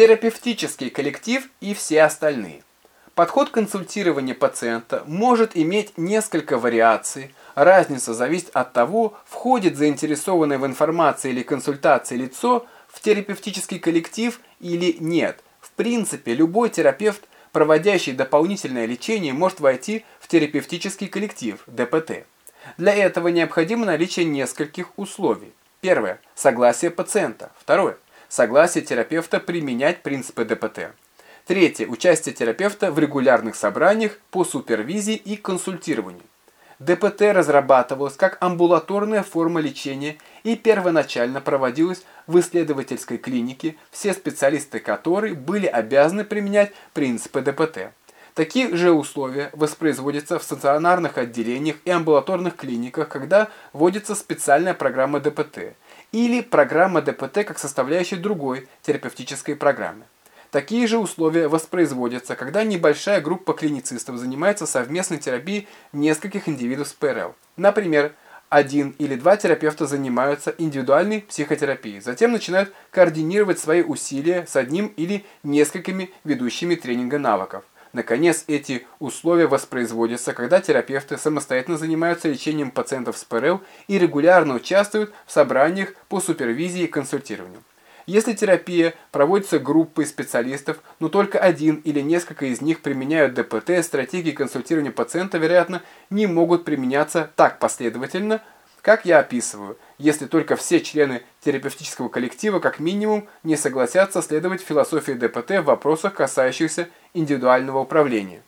терапевтический коллектив и все остальные. Подход консультирования пациента может иметь несколько вариаций. Разница зависит от того, входит заинтересованное в информации или консультации лицо в терапевтический коллектив или нет. В принципе, любой терапевт, проводящий дополнительное лечение, может войти в терапевтический коллектив, ДПТ. Для этого необходимо наличие нескольких условий. Первое – согласие пациента. Второе – согласие терапевта применять принципы ДПТ. Третье – участие терапевта в регулярных собраниях по супервизии и консультированию. ДПТ разрабатывалась как амбулаторная форма лечения и первоначально проводилась в исследовательской клинике, все специалисты которой были обязаны применять принципы ДПТ. Такие же условия воспроизводятся в стационарных отделениях и амбулаторных клиниках, когда вводится специальная программа ДПТ или программа ДПТ как составляющая другой терапевтической программы. Такие же условия воспроизводятся, когда небольшая группа клиницистов занимается совместной терапией нескольких индивидов с ПРЛ. Например, один или два терапевта занимаются индивидуальной психотерапией, затем начинают координировать свои усилия с одним или несколькими ведущими тренинга навыков. Наконец, эти условия воспроизводятся, когда терапевты самостоятельно занимаются лечением пациентов с ПРЛ и регулярно участвуют в собраниях по супервизии и консультированию. Если терапия проводится группой специалистов, но только один или несколько из них применяют ДПТ, стратегии консультирования пациента, вероятно, не могут применяться так последовательно, как я описываю, если только все члены терапевтического коллектива как минимум не согласятся следовать философии ДПТ в вопросах, касающихся индивидуального управления.